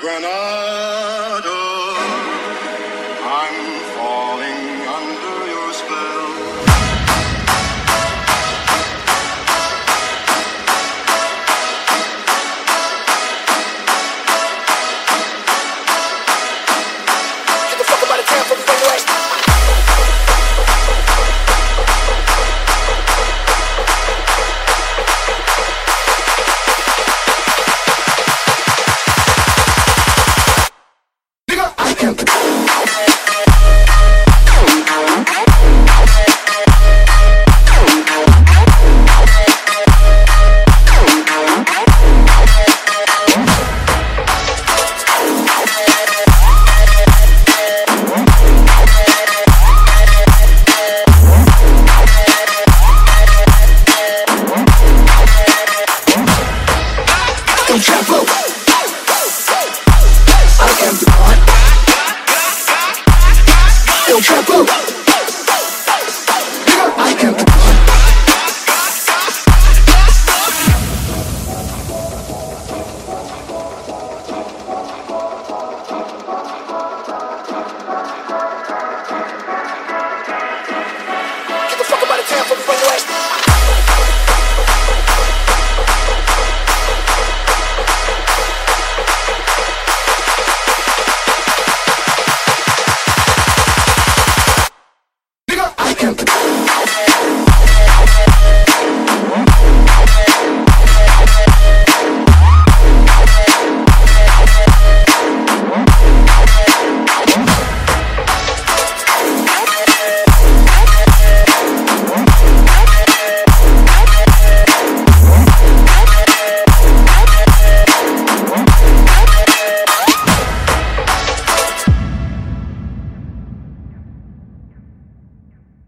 Granada. Joe Trouble.